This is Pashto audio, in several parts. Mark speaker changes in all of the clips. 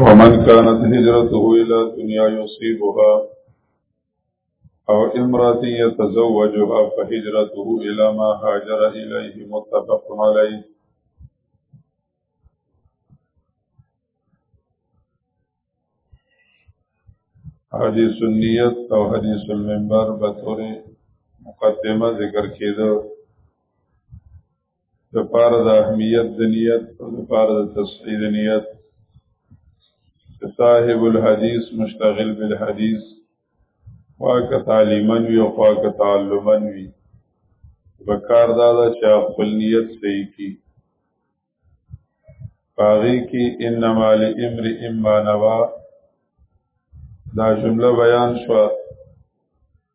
Speaker 1: ومن كانت هجرته إلى دنيا يصيبها أو امرأة يتزوجها فهجرته إلى ما هاجر إليه متفق عليه حدیث النیت او حدیث المنبر بطور مقدمه ذکر کیده د پاره د اهمیت د نیت او د پاره د تصحیح د نیت صاحب الحدیث مشتغل بالحدیث واک تعلیما وی او واک تعلما وی وکار دا دا چې خپل نیت صحیح کی باغی کی انما لامر اما نوا دا جمله بیان شوه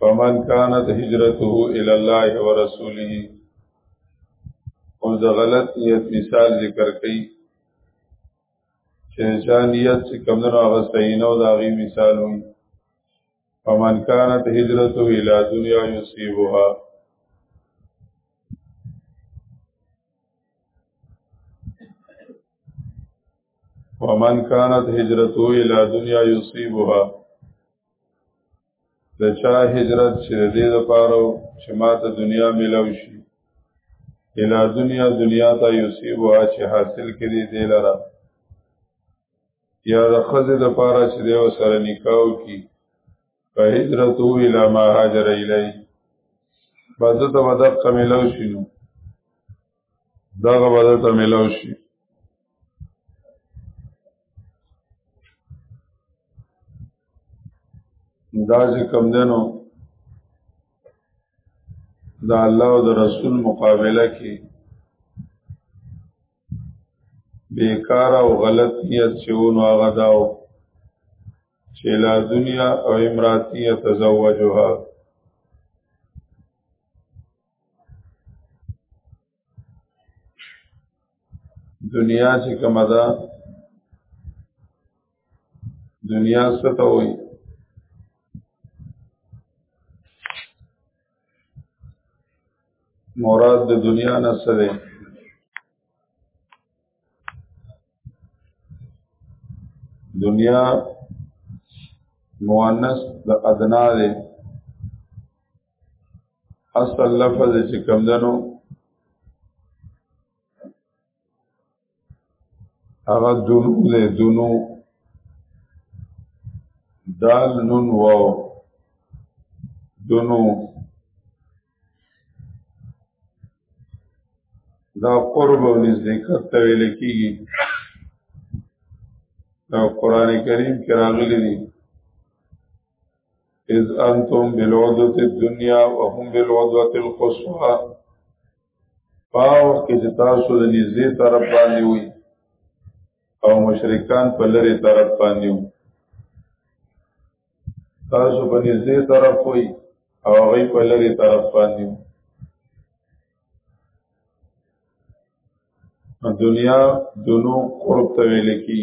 Speaker 1: فمن كانت هجرته الى الله ورسوله او د غلط نیت مثال ذکر کړي چې چا نیت چې کمنو هغه صحیح نه او دا غي مثال وي فمن كانت هجرته الى دنيا يصيبها ومن كانت هجرته الى دنيا يصيبها د چا هجرت چې د دې لپاره چې ما ته دنیا ملو شي اله دنیا دنیا ته یوسیب وا چې حاصل کړي دی لره یا د خزه د پاره چې دیو سره نکاو کی په هجرت او اله ما هاجر الی بعد ته ودق ملو شي دا غواړه ته ملاو شي دا چې کم دنو دا الله او د رسول مقابله کې بیکار او غلط نیت چې ونو هغه داو چې لا دنیا او امراتیه تزوجها دنیا چې کومه ده دنیا څه ته وایي مراد د دنیا نه څه دی دنیا مؤنث د ادنا دی اصل لفظ چې کم دنو هغه دونو دی دونو دال نون واو دونو دا قرب او نزدېکت ته ویل کېږي دا قرآن کریم کې راغلي دي اذ انتم بالعدوة الدنيا وهم بالعدوة القصوى پاو کې چې تاسو د نږدې طرف باندې وي او مشرکان په لری طرف باندې وي تاسو په نږدې طرف وي او هغه په لری طرف باندې وي دنیا دونو قرب ته ویل کی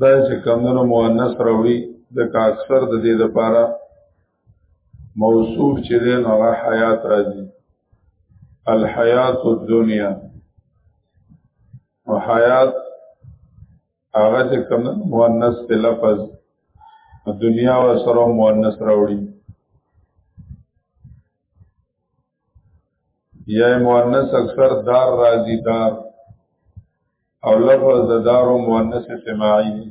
Speaker 1: دا چې کمونو مؤنث راوړي د کا اکثر د دې لپاره موصوف چې دی نو هغه حیات راځي الحیات الدنیا او حیات هغه چې کوم مؤنث په لفظ دنیا و سره مؤنث راوړي یا مؤنث اکثر دار راضی دار او لفظ د دار او مؤنث سماعی دی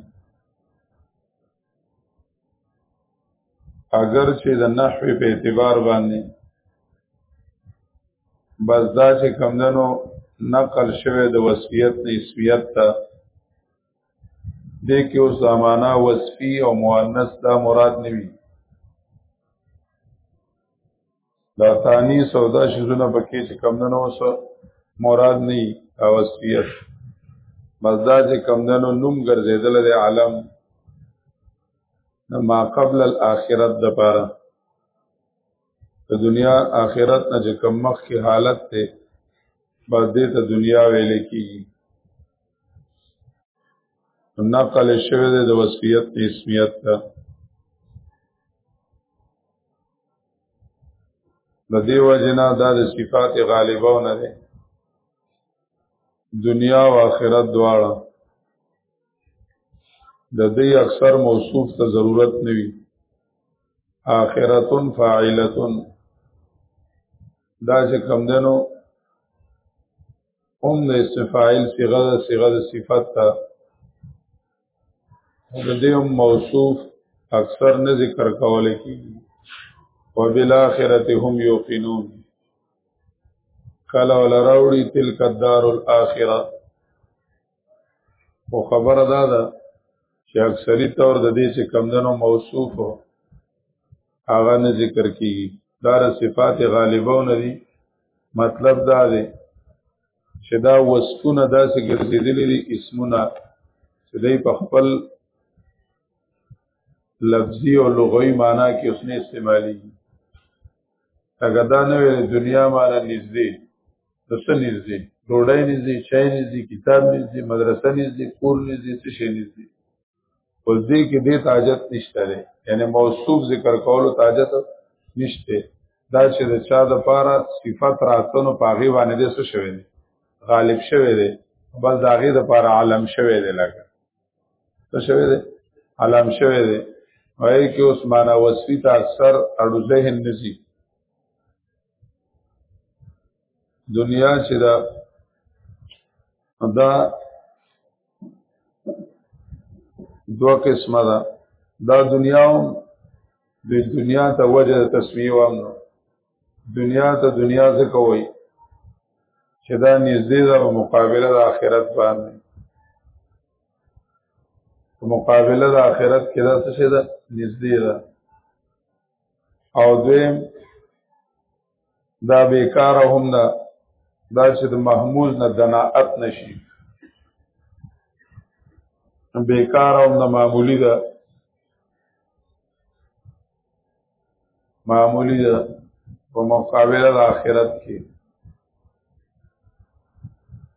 Speaker 1: اگر چې د نحوی په اعتبار باندې بس دا چې کمدنو نقل شوه د وصفیت نه اسمیت ته دې کې اوس زمانہ وصفی او مؤنث دا مراد نوي دا تانی سودا شیزونه پکې چې کم نه نو سو مراد نه او وصفیت مزدا چې کم نه نو نوم ګرځیدل د عالم ما قبل الاخرت د پاره د دنیا آخرت نه چې کم مخ کې حالت ته بس دې ته دنیا ویل کیږي نقل شوه د وصفیت اسمیت ته د دې وجنا دا د صفات غالبه نه ده دنیا او آخرت دواړه د دې اکثر موصوف ته ضرورت نه وي آخرتن فاعلتن دا چې کم دنو هم د استفاعل صيغه صيغه صفات ته د دې موصوف اکثر نه ذکر کول کیږي وبالاخره هم یوقنون کله ولا راوړي تلک الدار الاخره او خبره دا ده چې اکثری طور د دې چې کمدنو موصوف هغه نه ذکر کیږي دا صفات غالبونه دي مطلب دا دی چې دا وصفونه داسې ګرځېدلې دي اسمونه چې دوی په خپل لفظي او لغوي معنا کې اوس نه استعمالېږي هغه دا نه ویل دنیا مالا نږدې نو څه نږدې ډوډۍ نږدې چای نږدې کتاب نږدې مدرسه نږدې کور نږدې څه شی نږدې اوس دې کې دې تاجت نشته لري یعنی موصوف ذکر کولو تاجت نشته دا چې د چا د پاره صفت راتلو پاغي باندې دې څه شوی دی غالب شوی دی بس داغه د پاره عالم شوی دی لکه څه شوی دی عالم شوی دی وایي کې اوس معنا وصفي ته اکثر اړو ذهن نزي دنیا چې دا دا دوه قسمه ده دا دنیا هم د دنیا ته وجه د تسمیه وام نو دنیا ته دنیا څه کوي چې دا نږدې ده او مقابله د آخرت باندې مقابله د آخرت کې دا څه ده نږدې ده او دویم دا بیکار هم نه دا چې د محموز نه دناعت نشي بیکار هم نه معمولی ده معمولی ده په مقابله د آخرت کې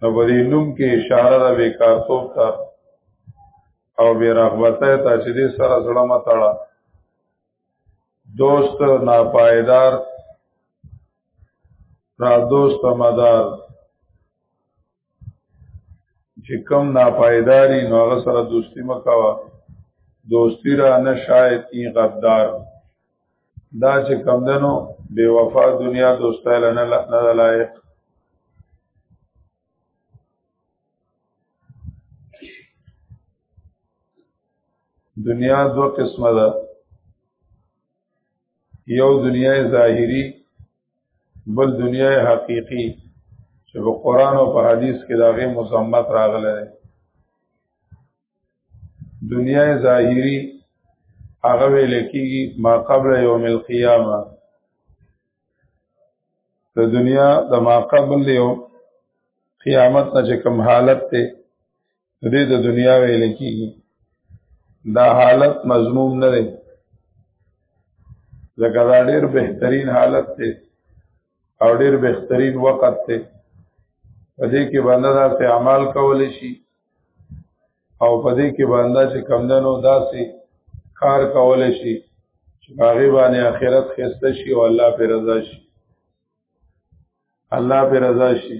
Speaker 1: نو په دې نوم کې اشاره ده بیکارتوب ته او بې رغبته ته چې دې سره زړه متړه دوست ناپایدار را دوست مدار چې کم ناپایداری نو هغه سره دوستی مکوا دوستی را نه شاید ای غدار دا چې کمدنو بے وفا دنیا دوستای لنه نه لایق دنیا دو قسمه ده یو دنیا ظاهری بل دنیا حقیقی چې په قران او په حدیث کې داغه مزمت راغله دنیا ظاهری هغه ویل کېږي ما قبل یوم القیامه د دنیا د ما قبل یو قیامت نه چې کوم حالت ته دې د دنیا ویل کېږي دا حالت مضموم نه دی ځکه دا ډېر بهترین حالت دی او ډېر بهترین وخت دی په دې کې بنده داسې اعمال کولی شي او په دې کې باندې چې کمندنو داسې کار کول شي چې هغه باندې آخرت خسته شي او الله پر رضا شي الله پر رضا شي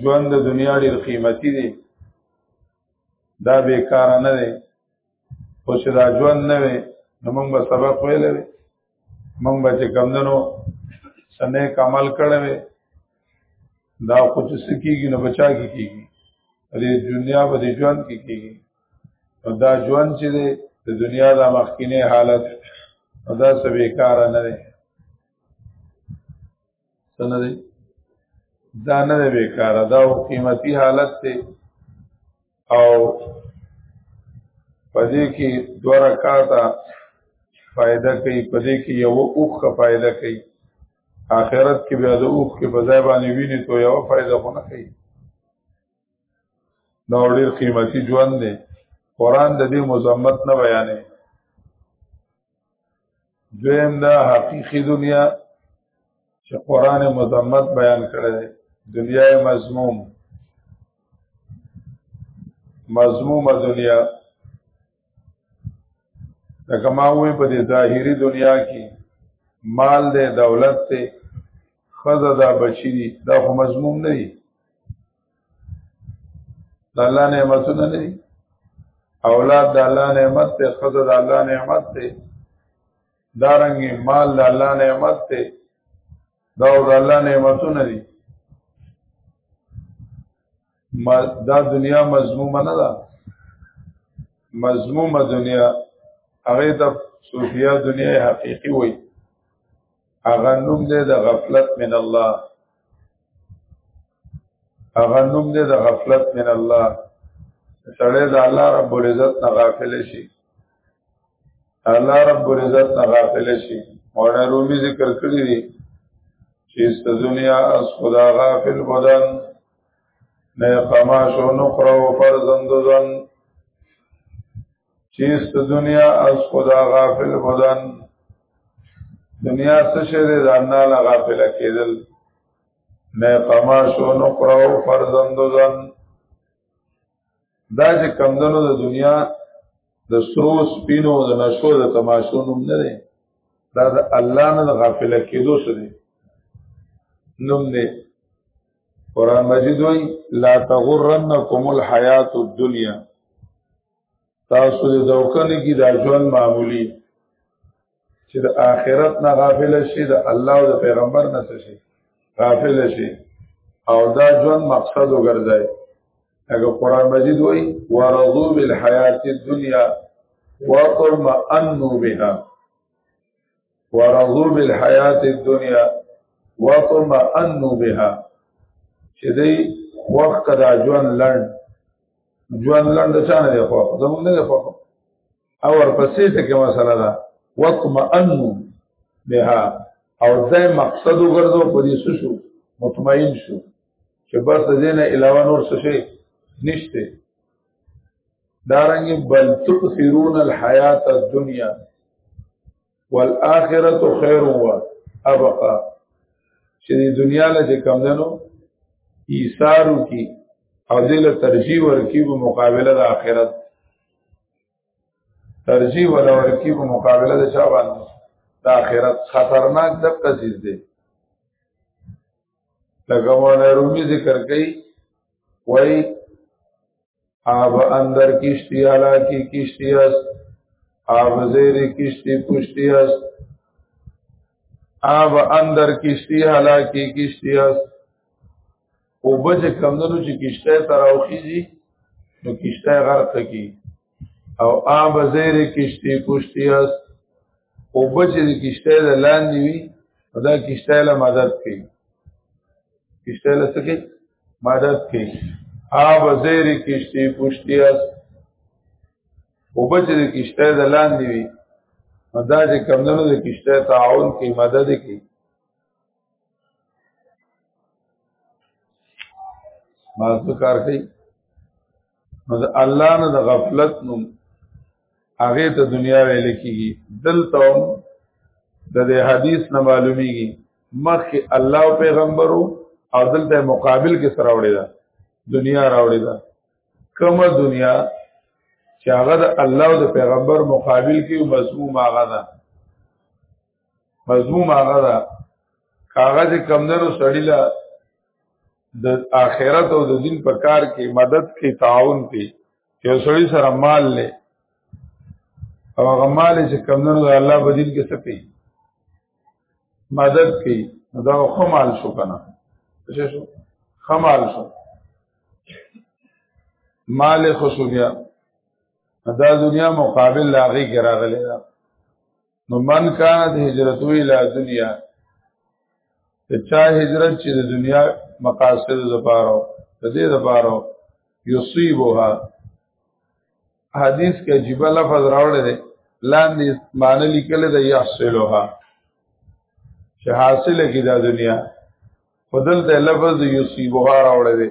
Speaker 1: ژوند د دنیا ډېر قیمتي دی دا بیکار نه دی خو چې دا ژوند نه وي نو موږ به سبق ویلی وي موږ به چې کمدنو څه نیک عمل کړی وي دا خو چې څه کېږي نو بچا کې کېږي د دنیا په دې ژوند کې کېږي نو دا ژوند چې دی د دنیا د مخکینه حالت نو دا څه بیکاره نه دی سنه دی دا نه دی بیکاره دا او قیمتي حالت دی او پدې کې دوه رکعاته فائدہ کوي پدې کې یو اوخ فائدہ کوي آخرت کې بیا د اوخ کې بځای باندې ویني تو یو فائدہ خو نه کوي دا ډېر قیمتي ژوند دی قران د دې مزمت نه بیانې دویم دا حقیقی دنیا چې قران مذمت بیان کړی دنیا مضموم مضمومه دنیا لکه ما وې په دې ظاهري دنیا کې مال دې دولت دې خزه دا بچی دي دا خو مضموم نه دي د الله نعمتونه نه دي اولاد د الله نعمت ته خزه د الله نعمت ته دارنګي مال د الله نعمت ته دا د الله نعمتونه دي ما دا دنیا مضمومه نه ده مضمومه دنیا هغه د صوفیا دنیا حقيقي وایي هغه نوم دی د غفلت من الله هغه نوم دی د غفلت من الله سړی د الله رب العزت نه غافل شي الله رب العزت نه غافل شي مولانا رومي ذکر کړی دی چې اس دنیا از خدا غافل بدن نه خماش او نقره او فرزند ځن چیز ته دنیا از خدا غافل بودن دنیا څه شی دی د الله نه غافل کېدل نه قما شو نو قرو فرزند زن دا چې کمدنو د دنیا د سرو سپینو د نشو د تماشو نوم نه دی دا د الله نه غافل کېدو څه دی نوم دی قران مجید وای لا تغرنکم الحیات الدنیا تاسو د دوکنه کې دا ژوند معمولی چې د آخرت نه غافل شي د الله او د پیغمبر نه شي غافل شي او دا ژوند مقصد وګرځي هغه قران مجید وای ورضو بالحیات الدنیا وطمئنوا بها ورضو بالحیات الدنیا وطمئنو بها چې دی خوخ کدا جوان لند جوان لند چانه دی خوخ زمونږ نه دی خوخ او ورپسې ته کې مسله ده وطمئنو بها او ځای مقصد وګرځو په دې شو مطمئن شو چې بس دې نه علاوه نور څه شي نشته دارنګ بل تؤثرون الحیات الدنیا والآخرة خیر و ابقا چې د دنیا له کم دنو ایثارو کی او دل ترجیح ورکی په مقابله د آخرت ترجیح ولا ورکی په مقابله د چا باندې د آخرت خطرناک د قصیز دی لکه مولانا رومي ذکر کوي وای آب اندر کشتی علا کی کشتی است آب زیر کشتی پشتی است آب اندر کشتی علا کی کشتی است او بچ کمدنو چې کشتی تراوخیزی نو کشتی غرق کی او آب زیر کشتی کشتی است او بچه دی کشتی دا لاندی وی او دا کشتی لا مدد کئی کشتی لا سکی مدد کئی آب زیر کشتی کشتی است او بچه دی کشتی دا لاندی وی او دا چې کمدنو دی کشتی تعاون کی مدد کئی ما څه کار کوي نو د الله نه د غفلت نوم هغه ته دنیا ویل کیږي دلته د دې حدیث نه معلومیږي مخکې الله او پیغمبرو او دلته مقابل کې سره وړي دا دنیا راوړي دا کومه دنیا چې هغه د الله او د پیغمبر مقابل کې مضموم هغه ده مضموم هغه ده کاغذ کمندرو سړی لا د آخرت او د دین په کار کې مدد کې تعاون کې یو سړی سره مال لې او هغه مال چې کمندونو د الله په دین کې سپي مدد کې دا خو مال شو کنه څه شو خمال شو مال خو شو بیا دا دنیا مقابل لاغي کې راغلی دا نو من کان د هجرت وی لا دنیا ته چا هجرت چې د دنیا مقاصد لپاره د دې لپاره یصيبها حدیث کې عجیب لفظ راوړل دی لاندې معنی لیکل دی یحصلها چې حاصله کی دا دنیا خدل ته لفظ یصيبها راوړل دی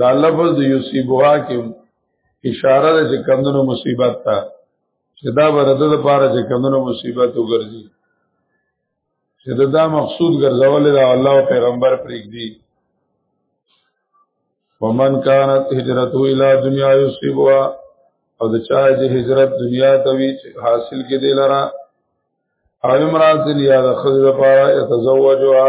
Speaker 1: دا لفظ د یصيبها کې اشاره ده چې کمندونو مصیبت ته چې دا برده د پاره چې کمندونو مصیبت وګرځي چې دا, دا مقصود ګرځول دا الله او پیغمبر پرېږدي ومن كانت هجرته الى دنيا يصيبها او د چا چې هجرت دنیا ته وی حاصل کې دی لره او امرات یا د خزر لپاره یتزوجها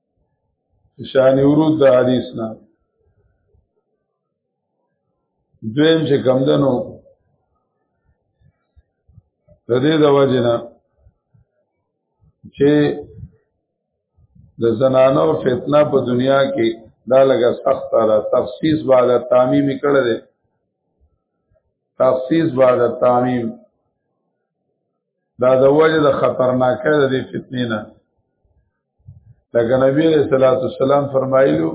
Speaker 1: شان ورود د حدیث نه دویم چې کم دنو د دې د وجه نه چې د زنانو فتنه په دنیا کې دا لګه سخت را تخصیص بعد تعمیم کړه دې تخصیص بعد تعمیم دا د وجه د خطرناکه د فتنې نه لکه نبی علیہ الصلوۃ والسلام فرمایلو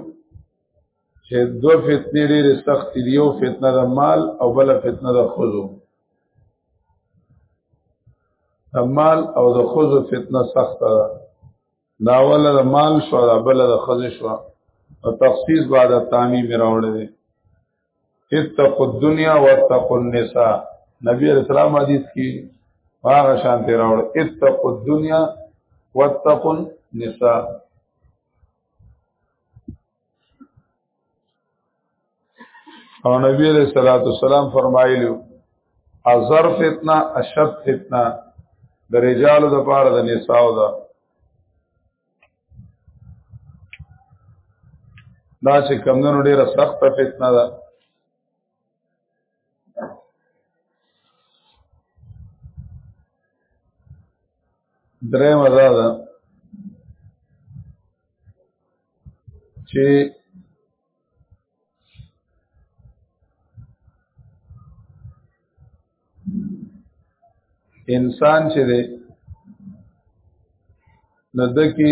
Speaker 1: چې دو فتنې ډېرې سخت دي یو فتنه د مال او بل فتنه د خزو د مال او د خزو فتنه سخت ده دا ولا د مال شو دا بل د خزو شو او تخصیص بعد تعمیم راوړل دي اتقوا الدنيا واتقوا النساء نبی علیہ السلام حدیث کی هغه شان ته راوړ اتقوا الدنيا واتقوا النساء او نبی علیہ الصلوۃ والسلام فرمایلی ازر فتنه اشد فتنه د رجالو د پاره د نساو ده دا چې کمندونو ډیره سخته فتنه ده درې مزه ده چې انسان چې دی نو د کې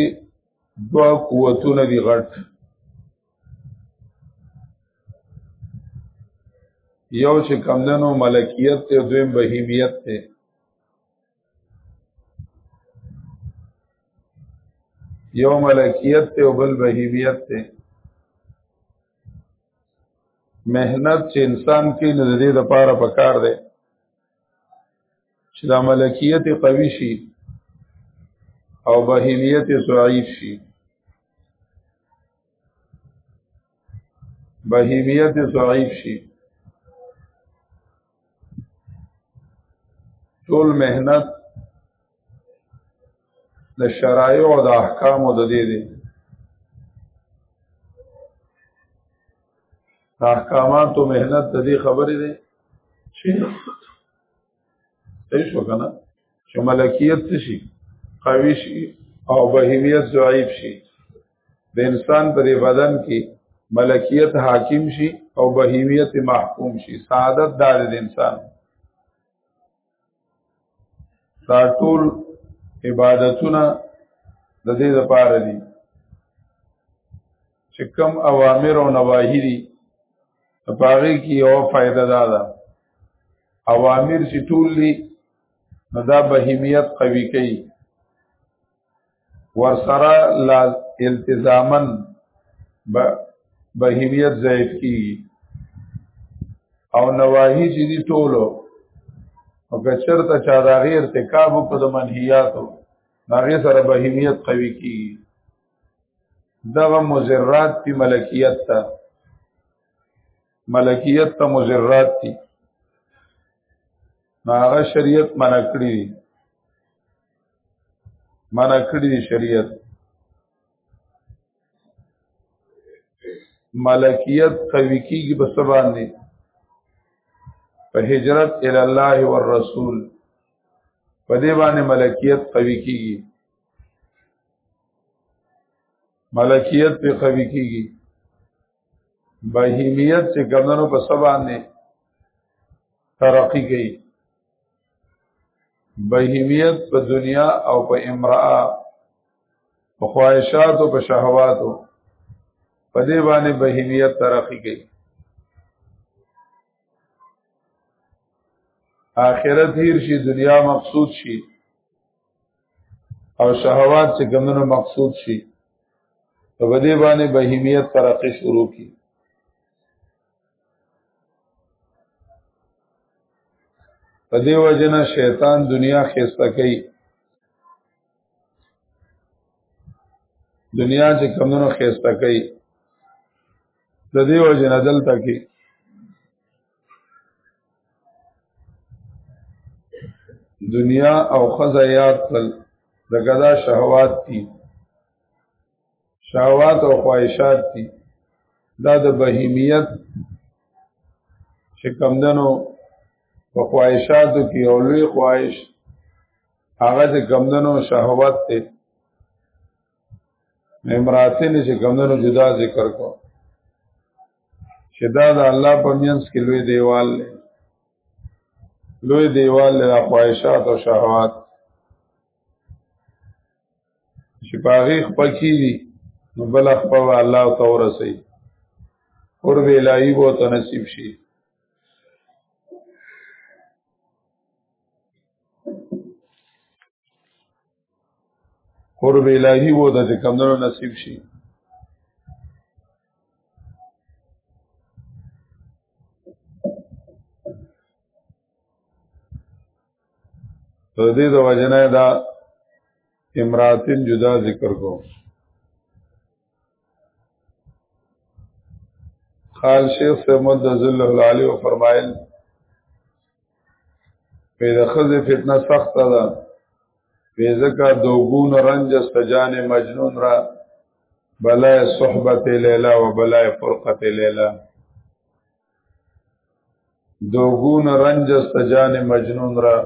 Speaker 1: دوا قوتونه دي غټ یو چې کمدنو ملکیت ته دویم بهیمیت ته یو ملکیت ته او بل بهیمیت ته مهنت چې انسان کې نه دې د پاره پکار دی چې دا ملکیت قوي شي او بهیمیت ضعیف شي بهیمیت ضعیف شي ټول مهنت د شرایع او د احکامو د دې دي احکامات او مهنت د دې خبرې دي چې صحیح شو کنه چې ملکیت شي قوي شي او بهیمیت ضعیف شي د انسان په دې بدن کې ملکیت حاکم شي او بهیمیت محکوم شي سعادت دار د انسان دا ټول عبادتونه د دې لپاره دي چې کوم اوامر او نواهی دي په هغه کې یو فائدہ ده دا. اوامر چې ټول دي نو دا بهیمیت قوي کوي ورسره لا التزامن بهیمیت زائد کی او نواهی چې دي ټولو او که چرته چا د هغې ارتکاب وکړو د منهیاتو د هغې سره بهیمیت قوي کېږي دغه مضرات دي ملکیت ته ملکیت ته مضرات دي نو هغه شریعت منع کړي دي معنا کړی دی شریعت ملکیت قوی کیږي په سبان دی په هجرت ال الله والرسول په دې باندې ملکیت قوی کیږي ملکیت په قوی کیږي بهیمیت چې ګمنو په سبان دی ترقی کوي بهیمیت په دنیا او په امرأه په خواهشات او په شهواتو په دې باندې بهیمیت ترقی کوي آخرت هیر شي دنیا مقصود شي او شهوات چې ګمنو مقصود شي په دې باندې بهیمیت ترقی شروع کی په دې وجنه شیطان دنیا خسته کوي دنیا چې کمونو خسته کوي د دې وجنه دلته کې دنیا او خزه یاد کړل دغه دا شهوات دي شهوات او خواهشات دي دا د بهیمیت چې کمدنو په خواهشاتو کې او لوی خواهش هغه چې کمدنو شهوات ته امراتین چې کمدنو جدا ذکر کو چې دا د الله په مینس کې لوی دیوال دی لوی دیوال د خواهشات او شهوات چې پاغي خپل کی دي نو بل خپل الله تعالی سي اور به الهي وو ته نصیب شي قرب الهی وو د کمندونو نصیب شي په دې د وجنه دا امراتن جدا ذکر کو خال شیخ سے مد ذل العالی و فرمائل پیدا خز فتنه سخت ده بیزکا دوگون رنج سجان مجنون را بلای صحبت لیلا و بلای فرقت لیلا دوغون رنج است جان مجنون را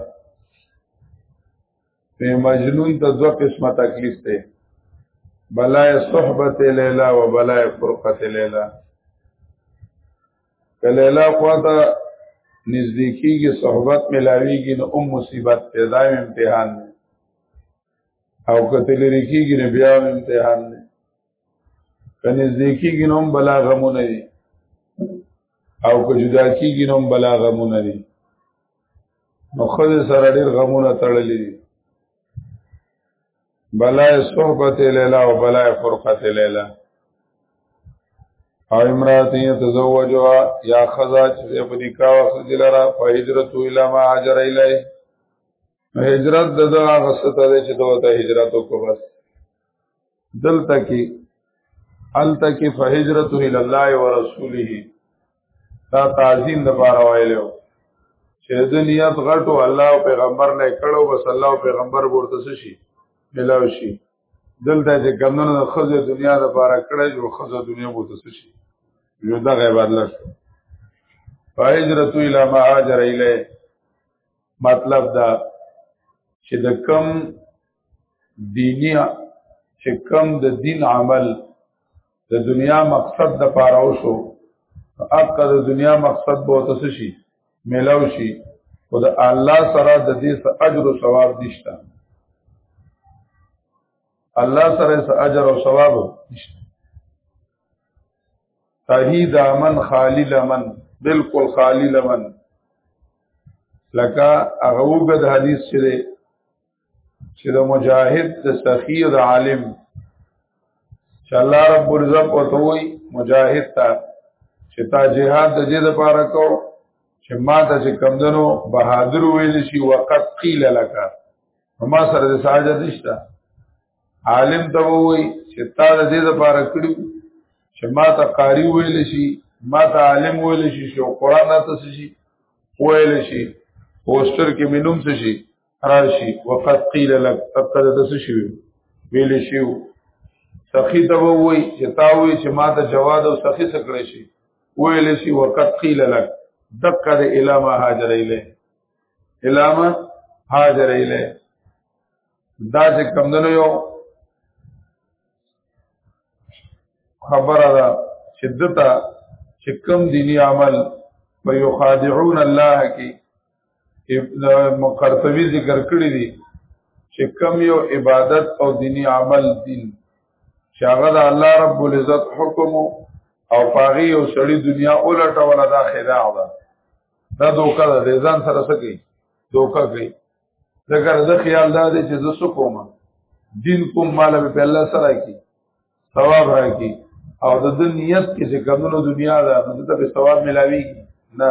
Speaker 1: په مجنون ته دو قسمه تکلیف دی بلای صحبت لیلا و بلای فرقت لیلا که لیلا خواته نزدې کېږي صحبت ملاويږي نو ام مصیبت ته دایم امتحان دی او کتل لري کېږي نو بیا امتحان دی کنه ځکه ګنوم بلا غمونه دي او که جدا کیږي نو بلا غمونه دي نو خود سره ډیر غمونه تړلې دي بلا صحبت لیلا او بلا فرقت لیلا او امراتی تزوجوا یا خزا چې په نکاح وخت دلاره په هجرت اله ما هاجر الی هجرت دغه غسته ده چې دوته هجرت وکړه دلته کې الته کې فهجرته ال الله ورسوله دا تعظیم د بار وایلو چې د نیت غټو الله او پیغمبر نه کړو بس الله او پیغمبر ورته شي ملاو شي دلته چې کمنو د خزه دنیا د بار کړه جو خزه دنیا ورته شي یو دا غیب الله شو فهجرته ال ما هاجر الیه مطلب دا چې د کم دینی چې کم د دین عمل د دنیا مقصد د پاره وشو اقا د دنیا مقصد به تاسو شي ملاو شي او د الله سره د دې اجر او ثواب نشته الله سره اجر او ثواب نشته تهید امن خالی لمن بالکل خالی لمن لکه هغه وګد حدیث چې چې د مجاهد د سخی او د عالم چې الله رب العزت ورته وي مجاهد ته چې تا جهاد د دې لپاره کو چې ما ته چې کمدنو بهادر ویل شي وقت قیل لك ما سره د ساجد نشته عالم ته وي چې تا د دې لپاره کړو چې ما ته قاری ویل شي ما ته عالم ویل شي چې قران ته شي ویل شي پوسټر کې مينوم شي راشي وقد قيل لك تقد تاسو شو ویل شو سخی ته وای چې تا وای چې ما ته جواد او سخی سکړې شي ویل شي وقد قيل لك دقه د الاما هاجر اله الاما هاجر اله دا چې کمندنو یو خبره ده چې دته چې کم دینی عمل ويخادعون الله کی مقرطبی ذکر کړی دی چې کم یو عبادت او دینی عمل دین چې هغه د الله رب العزت حکم او پاغي او سړی دنیا اولټه ولا دا خداع ده دا دوکه ده ځان سره سکی دوکه کوي ځکه زه خیال دا دی چې زه سکوم دین کوم مال به الله سره کی ثواب راکی او د نیت کې چې کمونو دنیا ده نو ته به ثواب ملاوي نه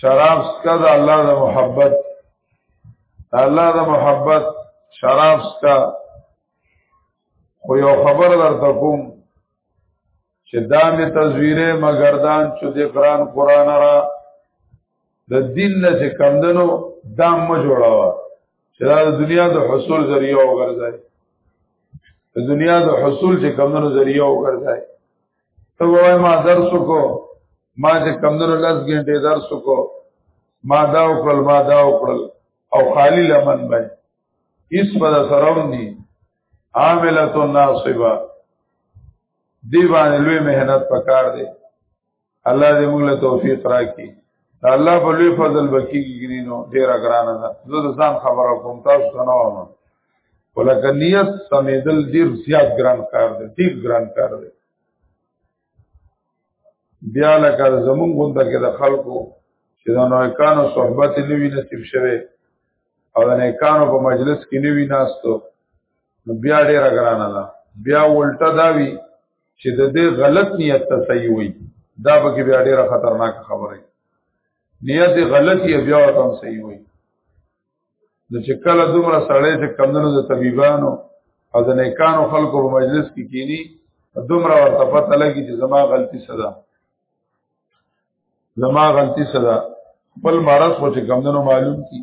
Speaker 1: شراب سکا دا اللہ دا محبت دا اللہ دا محبت شراب سکا خو یو خبر در تکوم چې دا می تزویره مگردان چو دی قرآن قرآن را د دین نه چې کمدنو دام ما جوړاوه چې دا د دنیا د حصول ذریعه وګرځي د دنیا د حصول چې کمدنو ذریعه وګرځي ته وای ما درس کو ما چې کمندر لس غنټه درس کو ما دا وکړل ما دا وکړل او خالی لمن بای اس په سرم دي عاملۃ ناصبه دی باندې لوی مهنت پکار دی الله دې موږ له توفیق راکړي الله په لوی فضل بکیږي نو ډیر ګران ده زه ځان خبره کوم تاسو ته نه وایم ولکه نیت سمیدل ډیر زیات ګران کار دی ډیر ګران کار دی بیا لکه زمون غونډه کې د خلکو چې د نوکانو صحبت نه وی نصیب شوه او د نوکانو په مجلس کې نه وی ناستو نو بیا ډیره ګرانه ده بیا ولټه دا وی چې د دې غلط نیت ته صحیح وي دا به بیا ډیره خطرناک خبره نیت غلطی بیا ورته صحیح وي نو چې کله دومره سړی چې کمدنو د طبيبانو او د نیکانو خلکو په مجلس کې کینی دومره ورته پته لګي چې زما غلطي صدا زما غلطي صدا خپل مرض خو چې کمدنو معلوم کی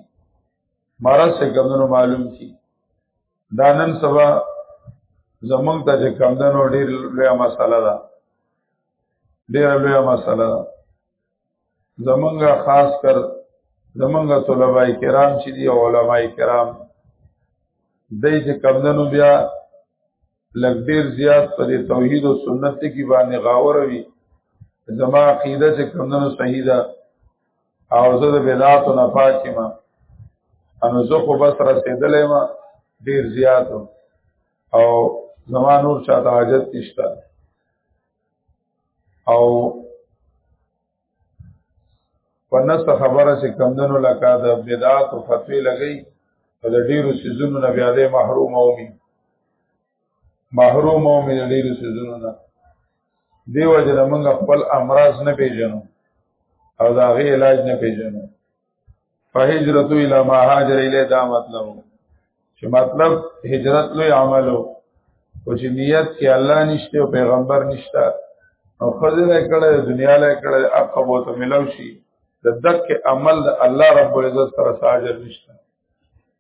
Speaker 1: مرض چې کمدنو معلوم کی دا نن سبا زمونږ ته چې کمدنو ډیر لویه مسله ده ډیره لویه مسله ده زمونږه خاص کر زمونږه طلباء کرام چې دی علماء کرام دای چې کمندنو بیا لګ ډیر زیات پر توحید او سنت کې باندې غاور وي زما عقیده چې کمندنو صحیح ده او زه د بدعات نه پاکه ما ان زه خو بس رسیدلې ما ډیر زیات او زما نور چاته حاجت نشته او پنس خبره چې کمدنو لکه د بدعات او فتوی لګی په د ډیرو سيزونو نه بیا د محروم او می محروم او می د ډیرو سيزونو نه دیو جن موږ خپل امراض نه پیژنو او دا غي علاج نه پیژنو فهجرت الى ما هاجر الیه دا مطلب چې مطلب هجرت لوی عملو او چې نیت کې الله نشته او پیغمبر نشته او خزر کړه دنیا له کړه عقب او ته ملو شي د دک عمل الله رب العزت سره ساجر نشته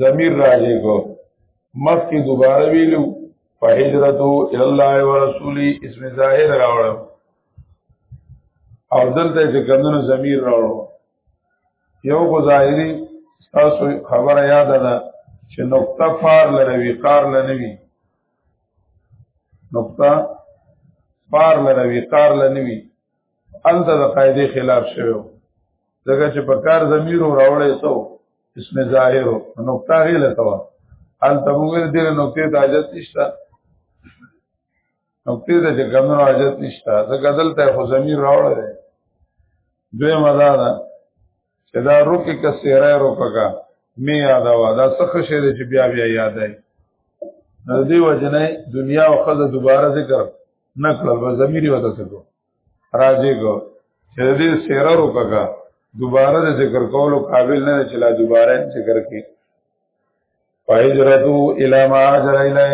Speaker 1: ضمیر راځي کو مخکې دوباره ویلو په هجرتو الی الله و رسولی اسم ظاهر راوړ او دلته چې کمونو ضمیر راوړ یو کو ظاهری تاسو خبره یاد ده چې نقطه فار لروي قار لنوي نقطه فار لروي قار لنوي انت د قاعده خلاف شوی ځکه چې په کار ضمیر راوړې سو اسم ظاهر نقطه غیل توا ال تمویر دیر نقطه ته حاجت نشته نقطه ته چې کمنو حاجت نشته ځکه دلته خو ضمیر راوړل دی دوی مدا ده چې دا روکه کسیره روکه کا می یاد وا دا څه خشه دی چې بیا بیا یادای نو دی وجنه دنیا او خزه دوباره ذکر نکړل و ضمیر وته څه راځي کو چې دې سیره روکا دوباره د ذکر کولو قابل نه چې لا دوباره ذکر کې فهجرتو الی ما هاجر الی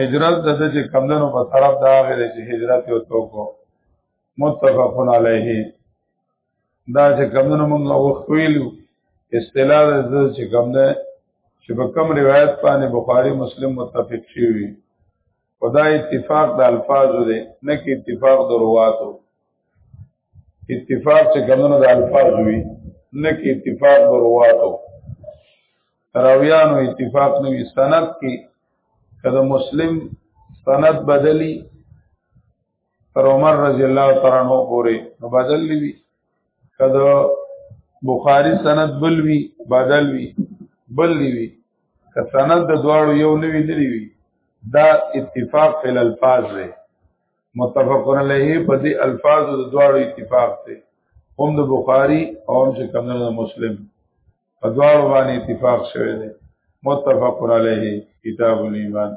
Speaker 1: هجرت د دې چې کمندونو په طرف دا غره چې هجرت یو توکو متفقن علیه دا چې کمندونو موږ وخویلو اصطلاح د چې کمنده چې په کم روایت باندې بخاری مسلم متفق شي خدا اتفاق د الفاظو دی نه کې اتفاق د رواتو اتفاق چې کمونو د الفاظ وي نه کې اتفاق د رواتو راویانو اتفاق نه وي سند کې کله مسلم سند بدلی تر عمر رضی الله تعالی عنہ پورې نو بدل وی کده بخاری سند بل وی بدل وی بل وی که سند د دواړو یو نوی دی وی دا اتفاق فی الفاظ دی متفقن علیه په دې الفاظ د دواړو اتفاق دی هم د بخاری او هم چې کوم د مسلم په دواړو باندې اتفاق شوی دی متفقن علیه کتاب الایمان